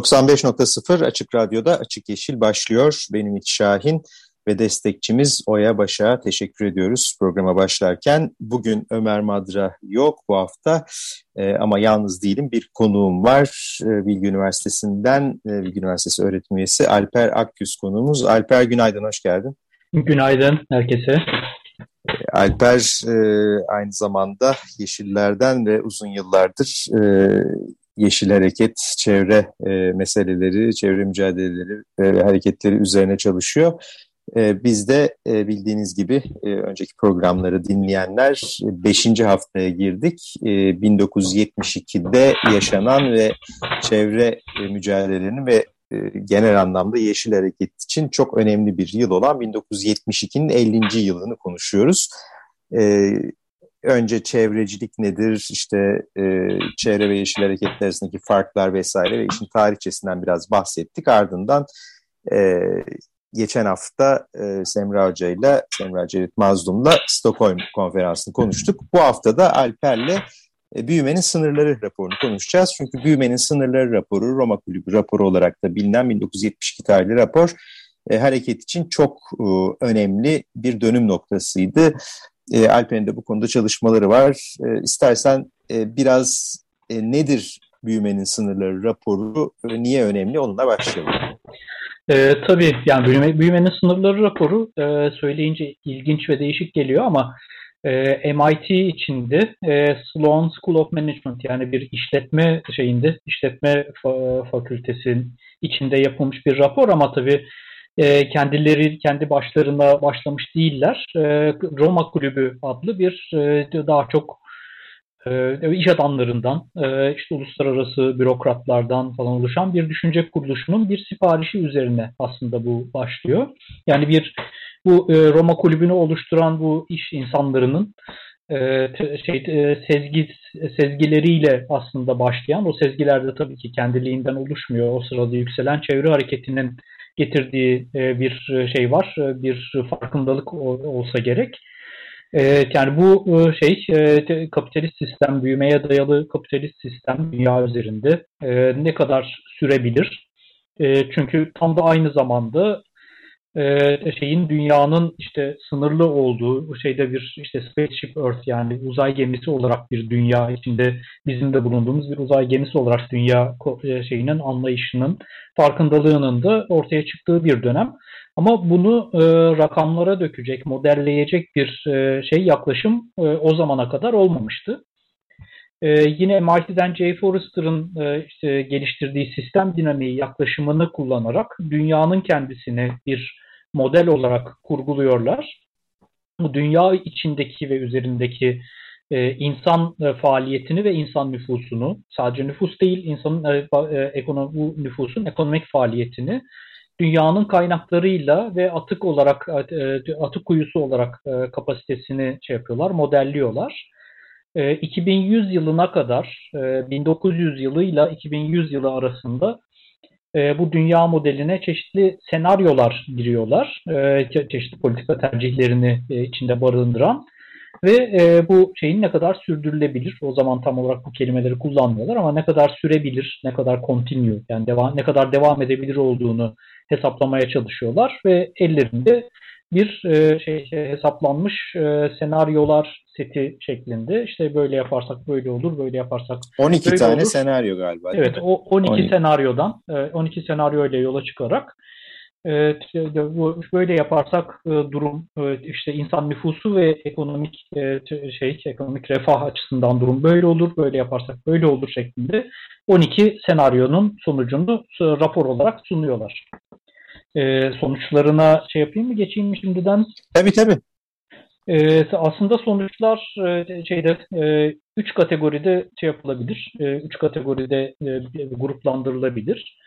95.0 Açık Radyo'da Açık Yeşil başlıyor. Benim İç Şahin ve destekçimiz Oya Baş'a teşekkür ediyoruz programa başlarken. Bugün Ömer Madra yok bu hafta e, ama yalnız değilim. Bir konuğum var. E, Bilgi Üniversitesi'nden, e, Bilgi Üniversitesi öğretim üyesi Alper Akgüz konuğumuz. Alper günaydın, hoş geldin. Günaydın herkese. Alper e, aynı zamanda Yeşillerden ve uzun yıllardır e, Yeşil Hareket çevre e, meseleleri, çevre mücadeleleri ve hareketleri üzerine çalışıyor. E, biz de e, bildiğiniz gibi e, önceki programları dinleyenler 5. haftaya girdik. E, 1972'de yaşanan ve çevre e, mücadelelerinin ve e, genel anlamda Yeşil Hareket için çok önemli bir yıl olan 1972'nin 50. yılını konuşuyoruz. E, önce çevrecilik nedir, işte e, çevre ve yeşil hareketler arasındaki farklar vesaire ve işin tarihçesinden biraz bahsettik. Ardından e, geçen hafta e, Semra Hoca ile Semra Cerit Mazlum'la Stockholm konferansını konuştuk. Bu hafta da Alper'le e, Büyümenin Sınırları raporunu konuşacağız. Çünkü Büyümenin Sınırları raporu Roma Kulübü raporu olarak da bilinen 1972 tarihli rapor e, hareket için çok önemli bir dönüm noktasıydı. E, Alper'in de bu konuda çalışmaları var. E, istersen e, biraz e, nedir büyümenin sınırları raporu, e, niye önemli onunla başlayalım. E, tabii yani büyüme, büyümenin sınırları raporu e, söyleyince ilginç ve değişik geliyor ama e, MIT içinde e, Sloan School of Management yani bir işletme şeyinde işletme fa fakültesinin içinde yapılmış bir rapor ama tabii e, kendileri kendi başlarına başlamış değiller. E, Roma Kulübü adlı bir e, daha çok iş adamlarından, işte uluslararası bürokratlardan falan oluşan bir düşünce kuruluşunun bir siparişi üzerine aslında bu başlıyor. Yani bir bu Roma Kulübü'nü oluşturan bu iş insanlarının şey e, sezgi sezgileriyle aslında başlayan o sezgilerde tabii ki kendiliğinden oluşmuyor. O sırada yükselen çevre hareketinin getirdiği e, bir e, şey var, e, bir farkındalık olsa gerek. Yani bu şey kapitalist sistem, büyümeye dayalı kapitalist sistem dünya üzerinde ne kadar sürebilir? Çünkü tam da aynı zamanda e, şeyin dünyanın işte sınırlı olduğu şeyde bir işte spaceship Earth yani uzay gemisi olarak bir dünya içinde bizim de bulunduğumuz bir uzay gemisi olarak dünya e, şeyinin anlayışının farkındalığının da ortaya çıktığı bir dönem. Ama bunu e, rakamlara dökecek, modelleyecek bir e, şey yaklaşım e, o zamana kadar olmamıştı. Ee, yine MIT'den Jay Forrester'ın e, işte geliştirdiği sistem dinamiği yaklaşımını kullanarak dünyanın kendisini bir model olarak kurguluyorlar. Bu dünya içindeki ve üzerindeki e, insan e, faaliyetini ve insan nüfusunu, sadece nüfus değil, insanın e, e, ekonomi, nüfusun ekonomik faaliyetini dünyanın kaynaklarıyla ve atık olarak e, atık kuyusu olarak e, kapasitesini şey yapıyorlar, modelliyorlar. 2100 e, yılına kadar 1900 e, yılıyla 2100 yılı arasında e, bu dünya modeline çeşitli senaryolar giriyorlar. Çeşitli politika tercihlerini içinde barındıran ve bu şeyin ne kadar sürdürülebilir o zaman tam olarak bu kelimeleri kullanmıyorlar ama ne kadar sürebilir, ne kadar continue yani devam, ne kadar devam edebilir olduğunu hesaplamaya çalışıyorlar ve ellerinde bir şey hesaplanmış senaryolar seti şeklinde işte böyle yaparsak böyle olur, böyle yaparsak 12 böyle tane olur. senaryo galiba. Evet, o 12, 12 senaryodan 12 senaryo ile yola çıkarak böyle yaparsak durum işte insan nüfusu ve ekonomik şey ekonomik refah açısından durum böyle olur böyle yaparsak böyle olur şeklinde 12 senaryonun sonucunu rapor olarak sunuyorlar. Sonuçlarına şey yapayım mı geçeyim mi şimdiden? Tabii tabii. E, aslında sonuçlar e, şeyde e, üç kategoride şey yapılabilir. E, üç kategoride e, gruplandırılabilir.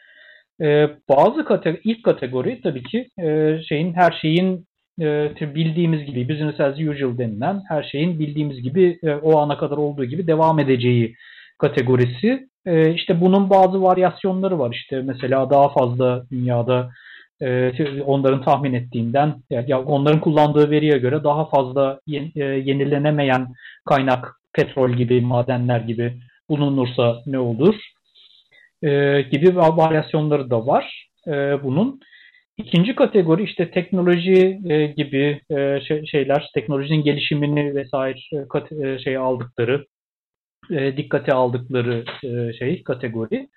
E, bazı kategori, ilk kategori tabii ki e, şeyin her şeyin e, bildiğimiz gibi business as usual denilen her şeyin bildiğimiz gibi e, o ana kadar olduğu gibi devam edeceği kategorisi. E, işte bunun bazı varyasyonları var. İşte mesela daha fazla dünyada e, onların tahmin ettiğinden ya onların kullandığı veriye göre daha fazla e, yenilenemeyen kaynak petrol gibi madenler gibi bulunursa ne olur e, gibi varyasyonları da var e, bunun. İkinci kategori işte teknoloji e, gibi şey, şeyler, teknolojinin gelişimini vesaire kat, e, şey aldıkları, dikkate aldıkları şey kategori.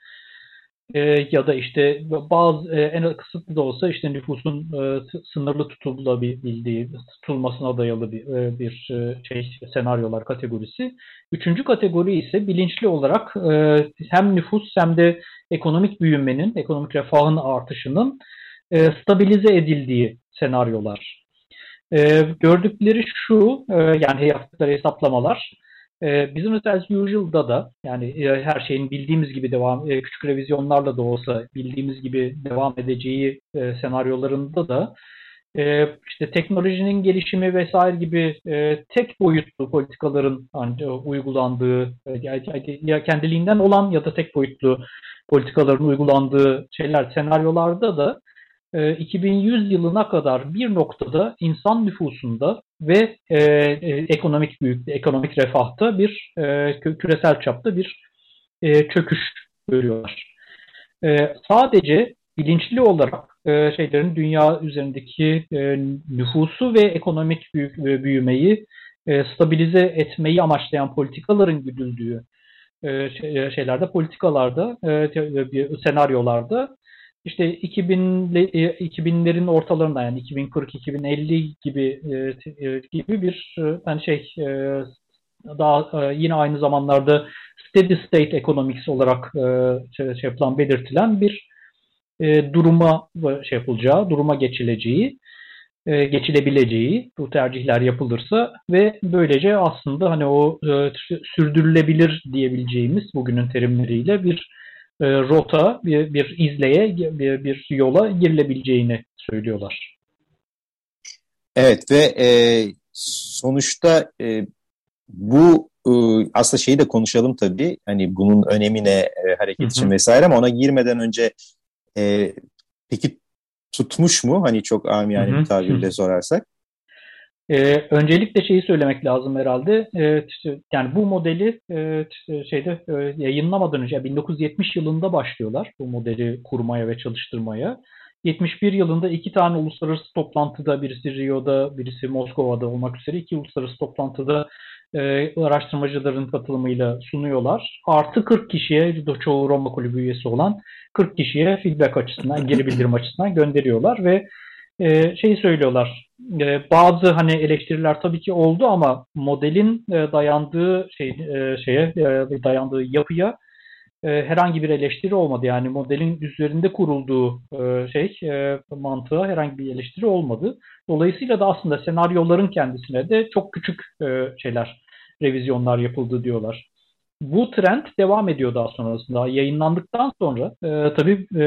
E, ya da işte bazı e, en kısıtlı da olsa işte nüfusun e, sınırlı tutulabildiği, tutulmasına dayalı bir, e, bir e, şey senaryolar kategorisi. Üçüncü kategori ise bilinçli olarak e, hem nüfus hem de ekonomik büyümenin, ekonomik refahın artışının e, stabilize edildiği senaryolar. E, gördükleri şu, e, yani yaptıkları hesaplamalar, e, bizim as usual'da da yani e, her şeyin bildiğimiz gibi devam, e, küçük revizyonlarla da olsa bildiğimiz gibi devam edeceği e, senaryolarında da e, işte teknolojinin gelişimi vesaire gibi e, tek boyutlu politikaların ancak uygulandığı e, ya kendiliğinden olan ya da tek boyutlu politikaların uygulandığı şeyler senaryolarda da 2100 ee, yılına kadar bir noktada insan nüfusunda ve e, e, ekonomik büyük ekonomik refahta bir e, küresel çapta bir e, çöküş görüyorlar. E, sadece bilinçli olarak e, şeylerin dünya üzerindeki e, nüfusu ve ekonomik büyük, e, büyümeyi e, stabilize etmeyi amaçlayan politikaların güdüldüğü e, şey, şeylerde, politikalarda, e, senaryolarda işte 2000 2000'lerin ortalarında yani 2040-2050 gibi e, e, gibi bir yani şey e, daha yine aynı zamanlarda steady state economics olarak şey, şey yapılan belirtilen bir duruma şey yapılacağı, duruma geçileceği, geçilebileceği bu tercihler yapılırsa ve böylece aslında hani o sürdürülebilir diyebileceğimiz bugünün terimleriyle bir e, rota, bir, bir izleye, bir, bir yola girilebileceğini söylüyorlar. Evet ve e, sonuçta e, bu e, aslında şeyi de konuşalım tabii. Hani bunun önemine e, hareket için vesaire ama ona girmeden önce e, peki tutmuş mu? Hani çok amiyane bir tabirle sorarsak. Ee, öncelikle şeyi söylemek lazım herhalde. Ee, yani bu modeli e, şeyde e, yayınlamadan önce 1970 yılında başlıyorlar bu modeli kurmaya ve çalıştırmaya. 71 yılında iki tane uluslararası toplantıda birisi Rio'da birisi Moskova'da olmak üzere iki uluslararası toplantıda e, araştırmacıların katılımıyla sunuyorlar. Artı 40 kişiye çoğu Roma Kulübü üyesi olan 40 kişiye feedback açısından geri bildirim açısından gönderiyorlar ve e, şeyi söylüyorlar. E, bazı hani eleştiriler tabii ki oldu ama modelin e, dayandığı şey e, şeye e, dayandığı yapıya e, herhangi bir eleştiri olmadı. Yani modelin üzerinde kurulduğu e, şey e, mantığa herhangi bir eleştiri olmadı. Dolayısıyla da aslında senaryoların kendisine de çok küçük e, şeyler, revizyonlar yapıldı diyorlar bu trend devam ediyor daha sonrasında. Yayınlandıktan sonra e, tabii e,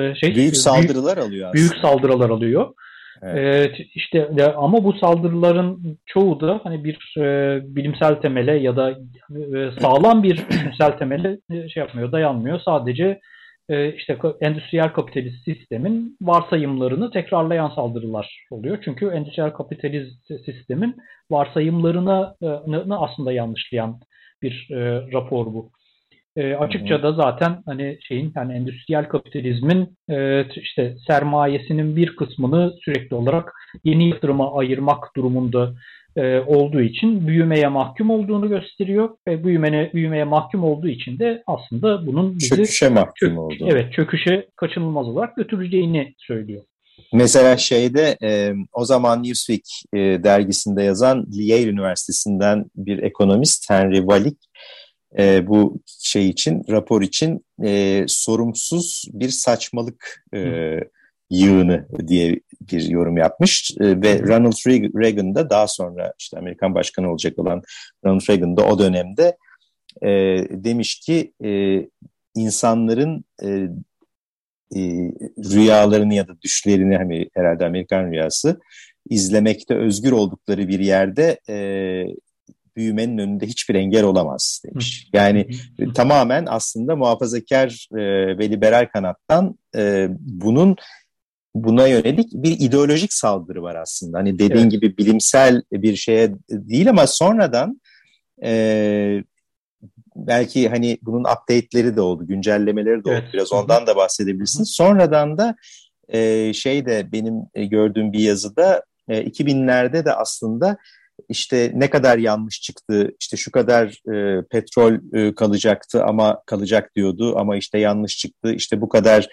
e şey büyük saldırılar büyük, alıyor aslında. Büyük saldırılar alıyor. Evet. E, işte ama bu saldırıların çoğu da hani bir e, bilimsel temele ya da e, sağlam bir bilimsel temele e, şey yapmıyor, dayanmıyor. Sadece e, işte endüstriyel kapitalist sistemin varsayımlarını tekrarlayan saldırılar oluyor. Çünkü endüstriyel kapitalist sistemin varsayımlarını e, aslında yanlışlayan bir e, rapor bu. E, açıkça da zaten hani şeyin yani endüstriyel kapitalizmin e, işte sermayesinin bir kısmını sürekli olarak yeni yatırıma ayırmak durumunda e, olduğu için büyümeye mahkum olduğunu gösteriyor ve büyümene büyümeye mahkum olduğu için de aslında bunun bizi çöküşe mahkum çök, olduğunu. Evet, çöküşe kaçınılmaz olarak götüreceğini söylüyor. Mesela şeyde e, o zaman Newsweek e, dergisinde yazan Yale Üniversitesi'nden bir ekonomist Henry Walick e, bu şey için rapor için e, sorumsuz bir saçmalık e, yığını diye bir yorum yapmış e, ve Ronald Reagan da daha sonra işte Amerikan başkanı olacak olan Ronald Reagan da o dönemde e, demiş ki e, insanların e, e, rüyalarını ya da düşlerini hani herhalde Amerikan rüyası izlemekte özgür oldukları bir yerde e, büyümenin önünde hiçbir engel olamaz demiş. Yani tamamen aslında muhafazakar e, ve liberal kanattan e, bunun buna yönelik bir ideolojik saldırı var aslında. Hani dediğin evet. gibi bilimsel bir şeye değil ama sonradan e, belki hani bunun update'leri de oldu, güncellemeleri de oldu. Evet. Biraz ondan da bahsedebilirsin. Sonradan da e, şey de benim e, gördüğüm bir yazıda e, 2000'lerde de aslında işte ne kadar yanlış çıktı, işte şu kadar e, petrol e, kalacaktı ama kalacak diyordu ama işte yanlış çıktı, işte bu kadar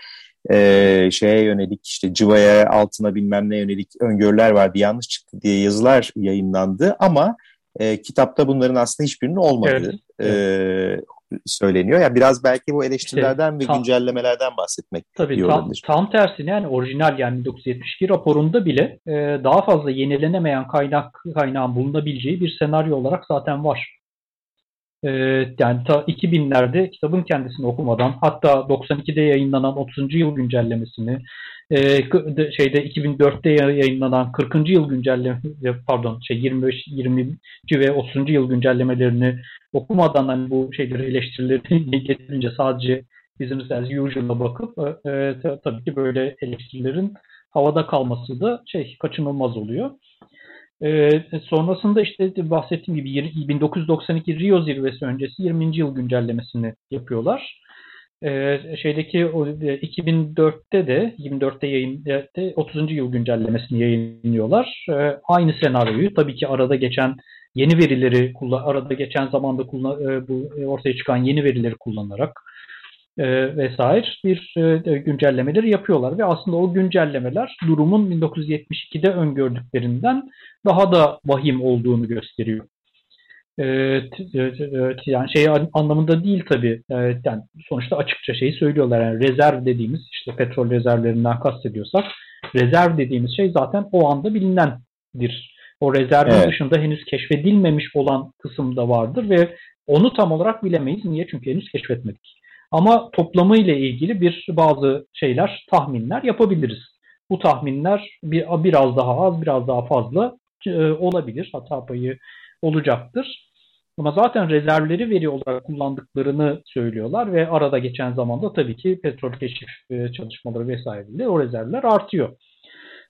e, şeye yönelik işte civaya altına bilmem ne yönelik öngörüler vardı yanlış çıktı diye yazılar yayınlandı ama e, kitapta bunların aslında hiçbirinin olmadığı evet. e, söyleniyor. Yani biraz belki bu eleştirilerden işte, ve tam, güncellemelerden bahsetmek tabii, iyi tam, olabilir. Tam tersine yani orijinal yani 1972 raporunda bile e, daha fazla yenilenemeyen kaynak kaynağın bulunabileceği bir senaryo olarak zaten var. E, yani ta 2000'lerde kitabın kendisini okumadan hatta 92'de yayınlanan 30. yıl güncellemesini e, şeyde 2004'te yayınlanan 40. yıl güncelleme pardon şey 25 20. ve 30. yıl güncellemelerini okumadan hani bu şeyleri eleştirileri getirince sadece business as usual'a bakıp e, e tabii ki böyle eleştirilerin havada kalması da şey kaçınılmaz oluyor. E, sonrasında işte bahsettiğim gibi 1992 Rio zirvesi öncesi 20. yıl güncellemesini yapıyorlar. E, şeydeki 2004'te de 24'te yayın 30. yıl güncellemesini yayınlıyorlar. E, aynı senaryoyu tabii ki arada geçen yeni verileri arada geçen zamanda kullan, e, bu ortaya çıkan yeni verileri kullanarak e, vesaire bir e, güncellemeleri yapıyorlar ve aslında o güncellemeler durumun 1972'de öngördüklerinden daha da vahim olduğunu gösteriyor. E, yani şey anlamında değil tabii. E, yani sonuçta açıkça şeyi söylüyorlar. Yani rezerv dediğimiz işte petrol rezervlerinden kastediyorsak rezerv dediğimiz şey zaten o anda bilinendir. O rezervin evet. dışında henüz keşfedilmemiş olan kısım da vardır ve onu tam olarak bilemeyiz. Niye? Çünkü henüz keşfetmedik. Ama toplamı ile ilgili bir bazı şeyler, tahminler yapabiliriz. Bu tahminler bir, biraz daha az, biraz daha fazla e, olabilir. Hata payı olacaktır. Ama zaten rezervleri veri olarak kullandıklarını söylüyorlar ve arada geçen zamanda tabii ki petrol keşif e, çalışmaları vesaireyle o rezervler artıyor.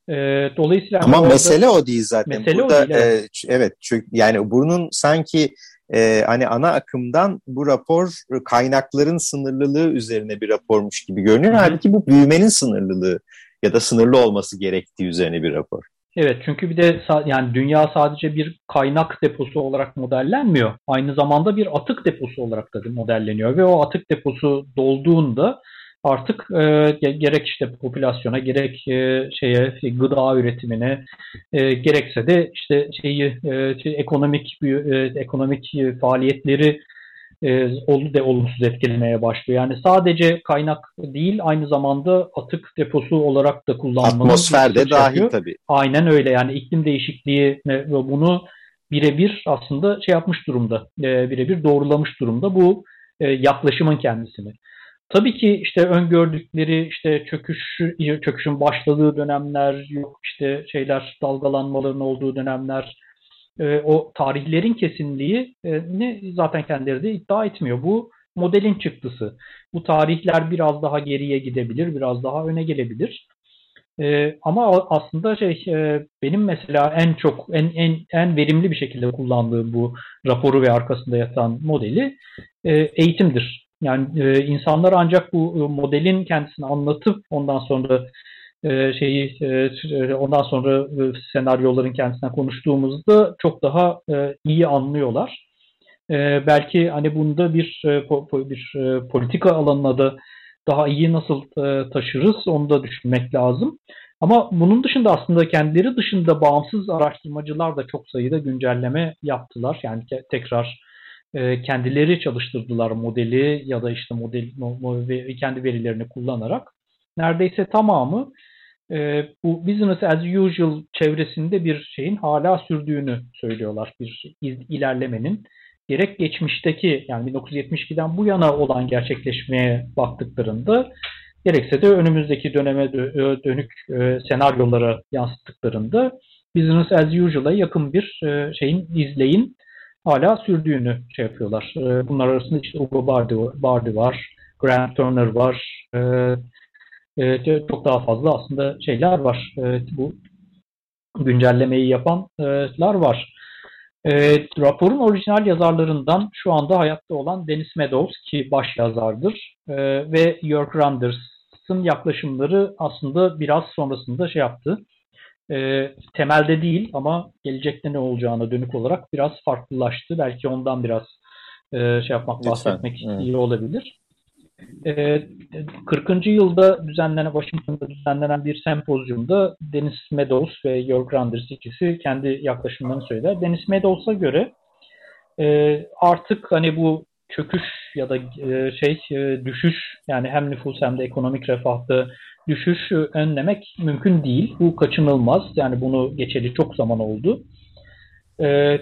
E, dolayısıyla ama orada, mesele o değil zaten. Mesele Burada, o değil. Evet. E, evet çünkü yani bunun sanki e, hani ana akımdan bu rapor kaynakların sınırlılığı üzerine bir rapormuş gibi görünüyor. Halbuki bu büyümenin sınırlılığı ya da sınırlı olması gerektiği üzerine bir rapor. Evet çünkü bir de yani dünya sadece bir kaynak deposu olarak modellenmiyor. Aynı zamanda bir atık deposu olarak da modelleniyor ve o atık deposu dolduğunda artık e, gerek işte popülasyona gerek e, şeye gıda üretimine e, gerekse de işte şeyi e, şey, ekonomik e, ekonomik faaliyetleri e, de olumsuz etkilemeye başlıyor. Yani sadece kaynak değil aynı zamanda atık deposu olarak da kullanmanın atmosferde dahil yapıyor. tabii. Aynen öyle yani iklim değişikliği ve bunu birebir aslında şey yapmış durumda. E, birebir doğrulamış durumda bu e, yaklaşımın kendisini. Tabii ki işte öngördükleri işte çöküş çöküşün başladığı dönemler yok işte şeyler dalgalanmaların olduğu dönemler e, o tarihlerin kesinliği e, ne zaten kendileri de iddia etmiyor. Bu modelin çıktısı. Bu tarihler biraz daha geriye gidebilir, biraz daha öne gelebilir. E, ama aslında şey e, benim mesela en çok en en en verimli bir şekilde kullandığım bu raporu ve arkasında yatan modeli e, eğitimdir. Yani e, insanlar ancak bu e, modelin kendisini anlatıp ondan sonra e, şeyi e, ondan sonra e, senaryoların kendisine konuştuğumuzda çok daha e, iyi anlıyorlar. E, belki hani bunda bir e, po, bir e, politika alanına da daha iyi nasıl e, taşırız onu da düşünmek lazım. Ama bunun dışında aslında kendileri dışında bağımsız araştırmacılar da çok sayıda güncelleme yaptılar. Yani tekrar e, kendileri çalıştırdılar modeli ya da işte model kendi verilerini kullanarak. Neredeyse tamamı e, bu business as usual çevresinde bir şeyin hala sürdüğünü söylüyorlar. Bir ilerlemenin gerek geçmişteki yani 1972'den bu yana olan gerçekleşmeye baktıklarında gerekse de önümüzdeki döneme dönük e, senaryolara yansıttıklarında business as usual'a yakın bir şeyin izleyin hala sürdüğünü şey yapıyorlar. E, bunlar arasında işte Ugo Bardi, Bardi var, Grant Turner var, e, e, çok daha fazla aslında şeyler var. E, bu güncellemeyi yapanlar var. Raporun orijinal yazarlarından şu anda hayatta olan Dennis Meadows ki baş yazardır ve York Randers'ın yaklaşımları aslında biraz sonrasında şey yaptı. E, temelde değil ama gelecekte ne olacağına dönük olarak biraz farklılaştı. Belki ondan biraz e, şey yapmak, Lütfen. bahsetmek evet. iyi olabilir. 40. Ee, yılda düzenlenen Washington'da düzenlenen bir sempozyumda Dennis Meadows ve York Randers ikisi kendi yaklaşımlarını söyler. Dennis Meadows'a göre e, artık hani bu çöküş ya da e, şey e, düşüş yani hem nüfus hem de ekonomik refahta düşüş önlemek mümkün değil. Bu kaçınılmaz. Yani bunu geçeli çok zaman oldu.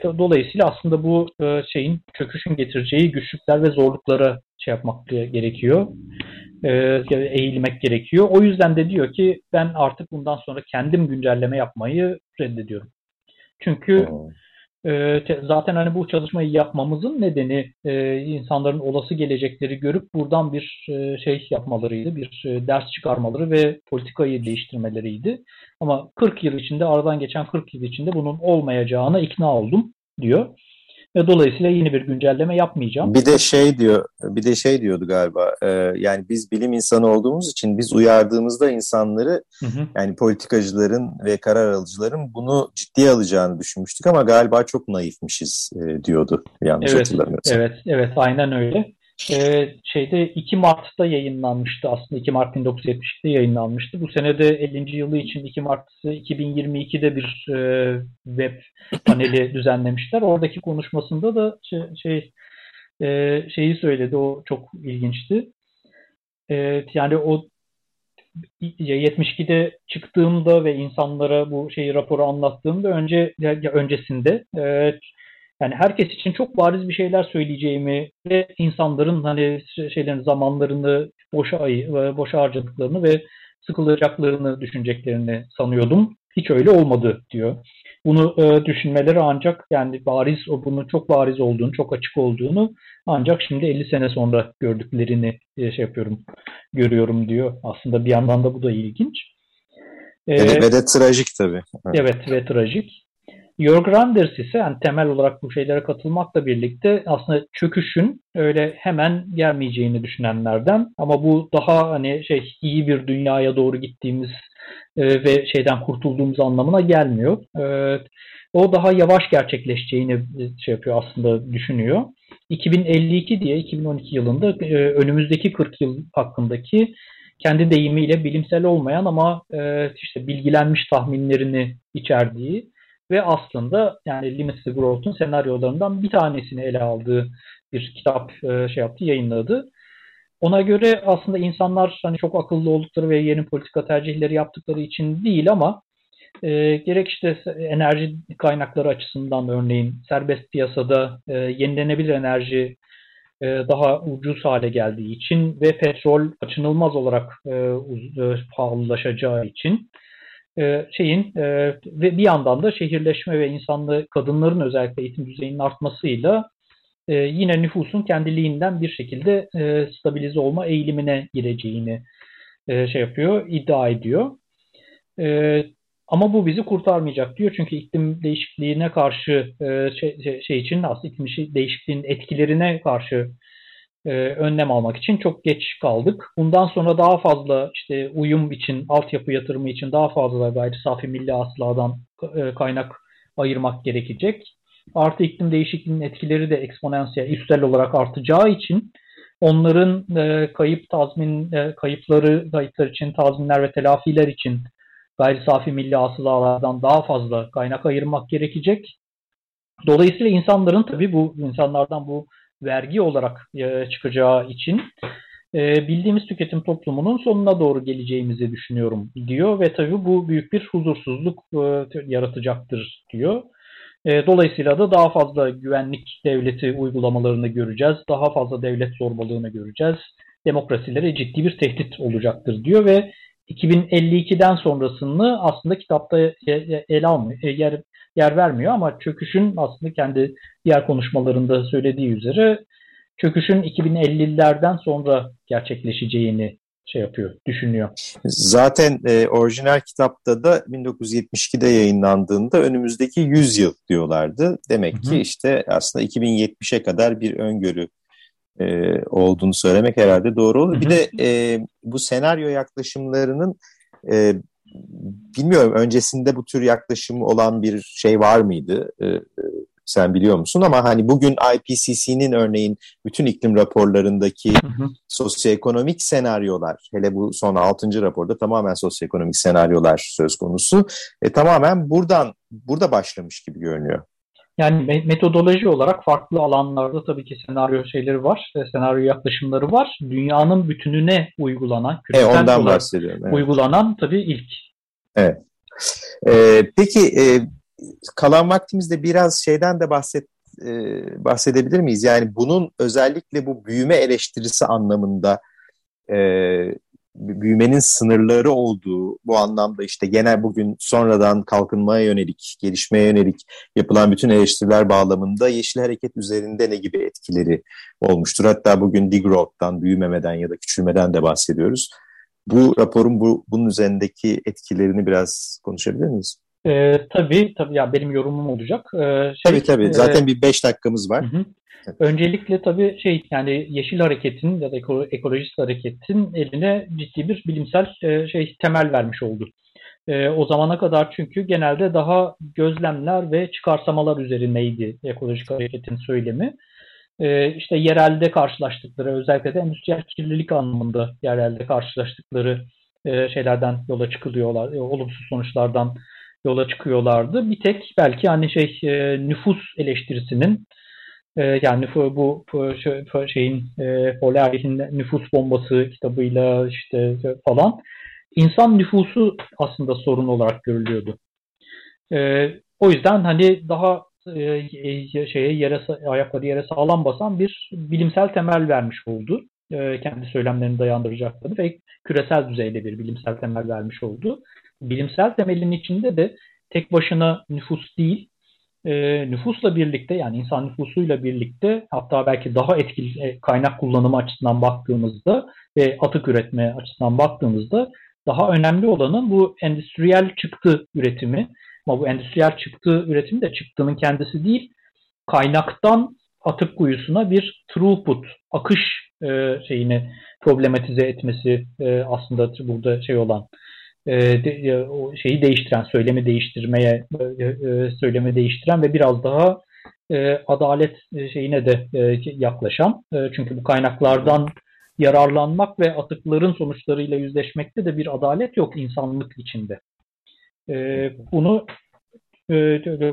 Dolayısıyla aslında bu şeyin çöküşün getireceği güçlükler ve zorluklara şey yapmak gerekiyor. Eğilmek gerekiyor. O yüzden de diyor ki ben artık bundan sonra kendim güncelleme yapmayı reddediyorum. Çünkü hmm. Ee, zaten hani bu çalışmayı yapmamızın nedeni e, insanların olası gelecekleri görüp buradan bir e, şey yapmalarıydı, bir e, ders çıkarmaları ve politikayı değiştirmeleriydi. Ama 40 yıl içinde, aradan geçen 40 yıl içinde bunun olmayacağına ikna oldum diyor. Ve dolayısıyla yeni bir güncelleme yapmayacağım. Bir de şey diyor, bir de şey diyordu galiba. E, yani biz bilim insanı olduğumuz için biz uyardığımızda insanları hı hı. yani politikacıların ve karar alıcıların bunu ciddiye alacağını düşünmüştük ama galiba çok naifmişiz e, diyordu yanlış evet, hatırlamıyorsam. Evet, evet aynen öyle. Ee, şeyde 2 Mart'ta yayınlanmıştı aslında 2 Mart 1970'te yayınlanmıştı. Bu senede 50. yılı için 2 Mart 2022'de bir e, web paneli düzenlemişler. Oradaki konuşmasında da şey, şey e, şeyi söyledi o çok ilginçti. E, yani o 72'de çıktığımda ve insanlara bu şeyi raporu anlattığımda önce ya öncesinde e, yani herkes için çok bariz bir şeyler söyleyeceğimi ve insanların hani şeylerin zamanlarını boşa boşa harcadıklarını ve sıkılacaklarını düşüneceklerini sanıyordum. Hiç öyle olmadı diyor. Bunu e, düşünmeleri ancak yani bariz o bunun çok bariz olduğunu, çok açık olduğunu ancak şimdi 50 sene sonra gördüklerini e, şey yapıyorum, görüyorum diyor. Aslında bir yandan da bu da ilginç. Ee, ve de trajik tabii. Evet ve trajik. Jörg Randers ise yani temel olarak bu şeylere katılmakla birlikte aslında çöküşün öyle hemen gelmeyeceğini düşünenlerden ama bu daha hani şey iyi bir dünyaya doğru gittiğimiz e, ve şeyden kurtulduğumuz anlamına gelmiyor. E, o daha yavaş gerçekleşeceğini şey yapıyor aslında düşünüyor. 2052 diye 2012 yılında e, önümüzdeki 40 yıl hakkındaki kendi deyimiyle bilimsel olmayan ama e, işte bilgilenmiş tahminlerini içerdiği ve aslında yani Limited Growth'un senaryolarından bir tanesini ele aldığı bir kitap e, şey yaptı, yayınladı. Ona göre aslında insanlar hani çok akıllı oldukları ve yeni politika tercihleri yaptıkları için değil ama e, gerek işte enerji kaynakları açısından örneğin serbest piyasada e, yenilenebilir enerji e, daha ucuz hale geldiği için ve petrol kaçınılmaz olarak e, e, pahalılaşacağı için e, şeyin e, ve bir yandan da şehirleşme ve insanlı kadınların özellikle eğitim düzeyinin artmasıyla e, yine nüfusun kendiliğinden bir şekilde stabilize olma eğilimine gireceğini şey yapıyor, iddia ediyor. Ama bu bizi kurtarmayacak diyor. Çünkü iklim değişikliğine karşı şey, şey, şey için aslında iklim değişikliğinin etkilerine karşı e, önlem almak için çok geç kaldık. Bundan sonra daha fazla işte uyum için, altyapı yatırımı için daha fazla gayri safi milli hasıladan e, kaynak ayırmak gerekecek. Artı iklim değişikliğinin etkileri de eksponansiyel, üstel olarak artacağı için onların e, kayıp tazmin e, kayıpları kayıplar için tazminler ve telafiler için gayri safi milli hasılalardan daha fazla kaynak ayırmak gerekecek. Dolayısıyla insanların tabii bu insanlardan bu vergi olarak e, çıkacağı için e, bildiğimiz tüketim toplumunun sonuna doğru geleceğimizi düşünüyorum diyor ve tabii bu büyük bir huzursuzluk e, yaratacaktır diyor. Dolayısıyla da daha fazla güvenlik devleti uygulamalarını göreceğiz, daha fazla devlet zorbalığını göreceğiz, demokrasilere ciddi bir tehdit olacaktır diyor ve 2052'den sonrasını aslında kitapta ele almıyor, yer, yer vermiyor ama çöküşün aslında kendi diğer konuşmalarında söylediği üzere çöküşün 2050'lerden sonra gerçekleşeceğini şey yapıyor, düşünüyor. Zaten e, orijinal kitapta da 1972'de yayınlandığında önümüzdeki 100 yıl diyorlardı. Demek Hı-hı. ki işte aslında 2070'e kadar bir öngörü e, olduğunu söylemek herhalde doğru olur. Hı-hı. Bir de e, bu senaryo yaklaşımlarının e, bilmiyorum öncesinde bu tür yaklaşım olan bir şey var mıydı? E, sen biliyor musun ama hani bugün IPCC'nin örneğin bütün iklim raporlarındaki hı hı. sosyoekonomik senaryolar hele bu son 6. raporda tamamen sosyoekonomik senaryolar söz konusu. E, tamamen buradan burada başlamış gibi görünüyor. Yani metodoloji olarak farklı alanlarda tabii ki senaryo şeyleri var, senaryo yaklaşımları var. Dünyanın bütününe uygulanan, e, ondan bahsediyorum. Evet. Uygulanan tabii ilk. Evet. Ee, peki e, kalan vaktimizde biraz şeyden de bahset e, bahsedebilir miyiz? Yani bunun özellikle bu büyüme eleştirisi anlamında e, büyümenin sınırları olduğu bu anlamda işte genel bugün sonradan kalkınmaya yönelik, gelişmeye yönelik yapılan bütün eleştiriler bağlamında Yeşil Hareket üzerinde ne gibi etkileri olmuştur? Hatta bugün degrowth'tan, büyümemeden ya da küçülmeden de bahsediyoruz. Bu raporun bu, bunun üzerindeki etkilerini biraz konuşabilir miyiz? E, tabii tabii ya benim yorumum olacak. E, şey, tabii tabii zaten e, bir beş dakikamız var. Hı Öncelikle tabii şey yani Yeşil Hareket'in ya da ekolojist hareketin eline ciddi bir bilimsel e, şey temel vermiş oldu. E, o zamana kadar çünkü genelde daha gözlemler ve çıkarsamalar üzerineydi ekolojik hareketin söylemi. E, işte yerelde karşılaştıkları özellikle de endüstriyel kirlilik anlamında yerelde karşılaştıkları e, şeylerden yola çıkılıyorlar, e, olumsuz sonuçlardan yola çıkıyorlardı. Bir tek belki hani şey e, nüfus eleştirisinin e, yani bu, bu şeyin e, Polaris'in nüfus bombası kitabıyla işte falan insan nüfusu aslında sorun olarak görülüyordu. E, o yüzden hani daha e, şeye yere ayakları yere sağlam basan bir bilimsel temel vermiş oldu. E, kendi söylemlerini dayandıracakları ve küresel düzeyde bir bilimsel temel vermiş oldu bilimsel temelin içinde de tek başına nüfus değil, e, nüfusla birlikte yani insan nüfusuyla birlikte hatta belki daha etkili e, kaynak kullanımı açısından baktığımızda ve atık üretme açısından baktığımızda daha önemli olanın bu endüstriyel çıktı üretimi. Ama bu endüstriyel çıktı üretimi de çıktının kendisi değil, kaynaktan atık kuyusuna bir throughput, akış e, şeyini problematize etmesi e, aslında burada şey olan o şeyi değiştiren, söylemi değiştirmeye, e, e, söylemi değiştiren ve biraz daha e, adalet şeyine de yaklaşan. Çünkü bu kaynaklardan yararlanmak ve atıkların sonuçlarıyla yüzleşmekte de bir adalet yok insanlık içinde. Bunu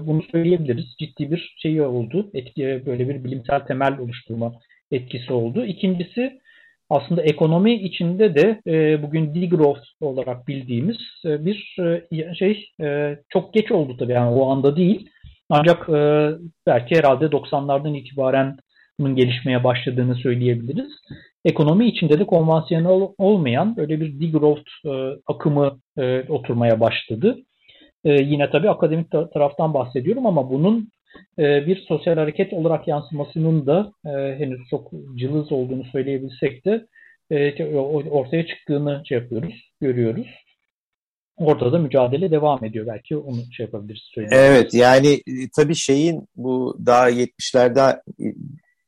bunu söyleyebiliriz. Ciddi bir şey oldu. Etki, böyle bir bilimsel temel oluşturma etkisi oldu. İkincisi aslında ekonomi içinde de e, bugün degrowth olarak bildiğimiz e, bir e, şey e, çok geç oldu tabii yani o anda değil. Ancak e, belki herhalde 90'lardan itibaren bunun gelişmeye başladığını söyleyebiliriz. Ekonomi içinde de konvansiyonel olmayan böyle bir degrowth e, akımı e, oturmaya başladı. E, yine tabii akademik taraftan bahsediyorum ama bunun bir sosyal hareket olarak yansımasının da e, henüz çok cılız olduğunu söyleyebilsek de e, ortaya çıktığını şey yapıyoruz, görüyoruz. Orada da mücadele devam ediyor. Belki onu şey yapabiliriz. Evet yani e, tabii şeyin bu daha 70'lerde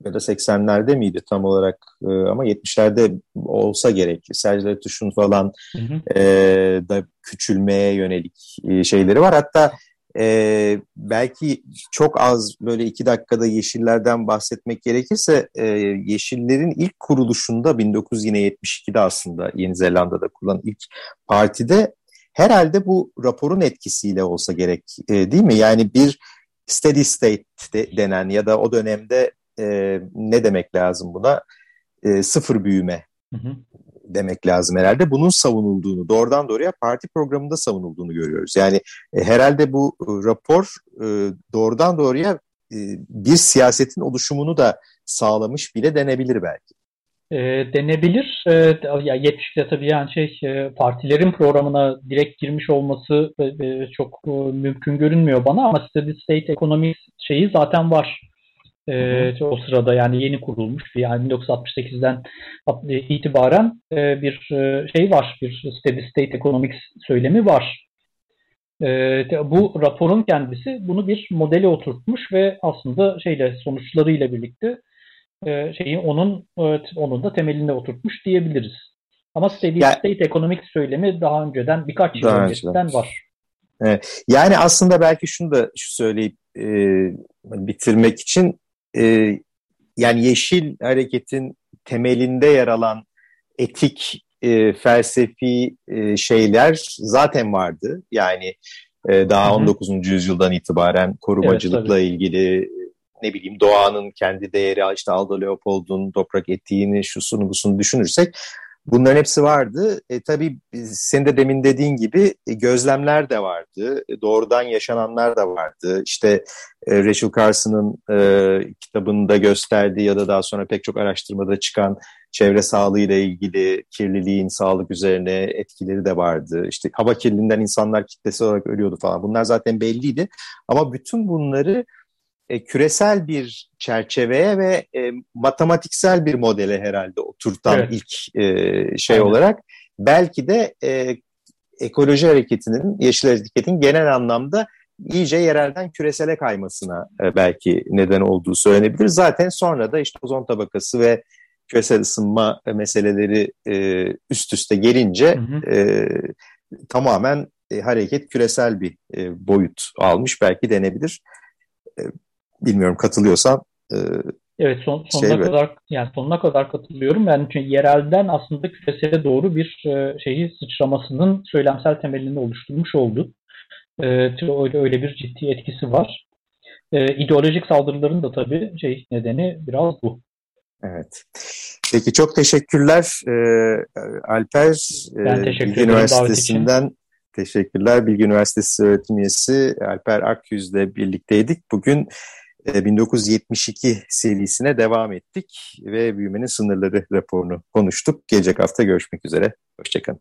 ya da 80'lerde miydi tam olarak e, ama 70'lerde olsa gerek. Sergio Tuş'un falan hı hı. E, da küçülmeye yönelik e, şeyleri var. Hatta e, belki çok az böyle iki dakikada Yeşillerden bahsetmek gerekirse e, Yeşillerin ilk kuruluşunda 1972'de aslında Yeni Zelanda'da kurulan ilk partide herhalde bu raporun etkisiyle olsa gerek e, değil mi? Yani bir steady state de, denen ya da o dönemde e, ne demek lazım buna? E, sıfır büyüme Hı hı. Demek lazım herhalde. Bunun savunulduğunu, doğrudan doğruya parti programında savunulduğunu görüyoruz. Yani e, herhalde bu e, rapor e, doğrudan doğruya e, bir siyasetin oluşumunu da sağlamış bile denebilir belki. E, denebilir. E, ya 70'te tabii yani şey e, partilerin programına direkt girmiş olması e, e, çok e, mümkün görünmüyor bana ama Steady State Economics şeyi zaten var. E, o sırada yani yeni kurulmuş yani 1968'den itibaren e, bir e, şey var, bir Steady State Economics söylemi var. E, bu raporun kendisi bunu bir modele oturtmuş ve aslında şeyle sonuçlarıyla birlikte e, şeyi onun onun da temelinde oturtmuş diyebiliriz. Ama Steady yani, State Economics söylemi daha önceden birkaç yıl öncesinden var. Evet. Yani aslında belki şunu da şu söyleyip e, bitirmek için e, yani yeşil hareketin temelinde yer alan etik, e, felsefi e, şeyler zaten vardı. Yani e, daha Hı-hı. 19. yüzyıldan itibaren korumacılıkla evet, ilgili ne bileyim doğanın kendi değeri işte Aldo Leopold'un toprak etiğini şusunu busunu düşünürsek Bunların hepsi vardı. E, tabii senin de demin dediğin gibi e, gözlemler de vardı. E, doğrudan yaşananlar da vardı. İşte e, Rachel Carson'ın e, kitabında gösterdiği ya da daha sonra pek çok araştırmada çıkan çevre sağlığı ile ilgili kirliliğin sağlık üzerine etkileri de vardı. İşte hava kirliliğinden insanlar kitlesi olarak ölüyordu falan. Bunlar zaten belliydi. Ama bütün bunları e, küresel bir çerçeveye ve e, matematiksel bir modele herhalde oturtan evet. ilk e, şey Aynen. olarak belki de e, ekoloji hareketinin, yeşil hareketin genel anlamda iyice yerelden küresele kaymasına e, belki neden olduğu söylenebilir. Zaten sonra da işte ozon tabakası ve küresel ısınma meseleleri e, üst üste gelince hı hı. E, tamamen e, hareket küresel bir e, boyut almış belki denebilir. E, Bilmiyorum katılıyorsan. E, evet son, sonuna şey kadar yani sonuna kadar katılıyorum. Yani çünkü yerelden aslında küresele doğru bir e, şeyi sıçramasının söylemsel temelini oluşturmuş oldu. E, öyle öyle bir ciddi etkisi var. E, ideolojik saldırıların da tabii şey nedeni biraz bu. Evet. Peki çok teşekkürler ee, Alper. Ben teşekkür Bilgi Üniversitesi'nden teşekkürler. Bilgi Üniversitesi öğretim üyesi Alper Akyüz'le birlikteydik. Bugün 1972 e, serisine devam ettik ve büyümenin sınırları raporunu konuştuk. Gelecek hafta görüşmek üzere. Hoşçakalın.